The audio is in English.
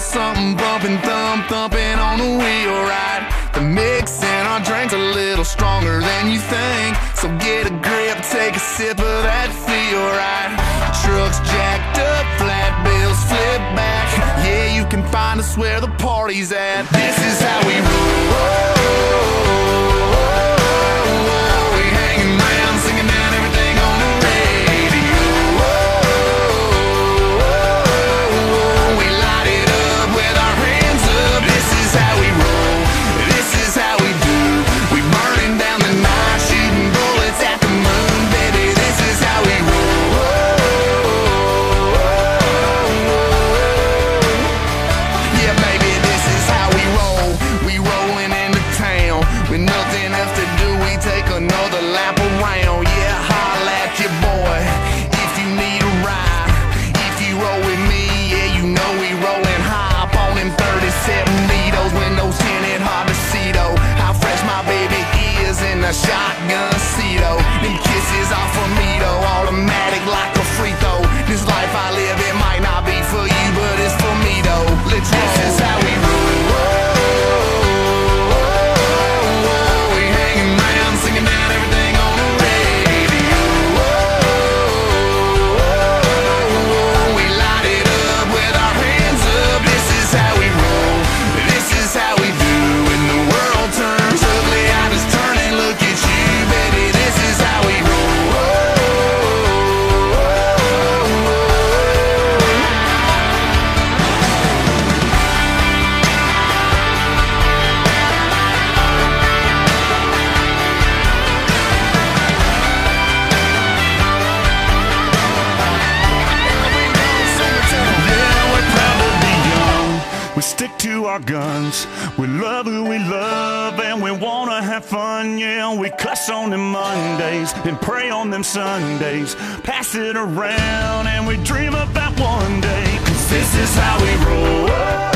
something bumping, thump thumping on the wheel ride. The mix and our drinks a little stronger than you think, so get a grip take a sip of that feel right. Trucks jacked up, flat bills flip back. Yeah, you can find us where the party's at. This is how we roll. We stick to our guns. We love who we love and we want to have fun. Yeah, we cuss on them Mondays and pray on them Sundays. Pass it around and we dream about one day. Cause this is how we roll.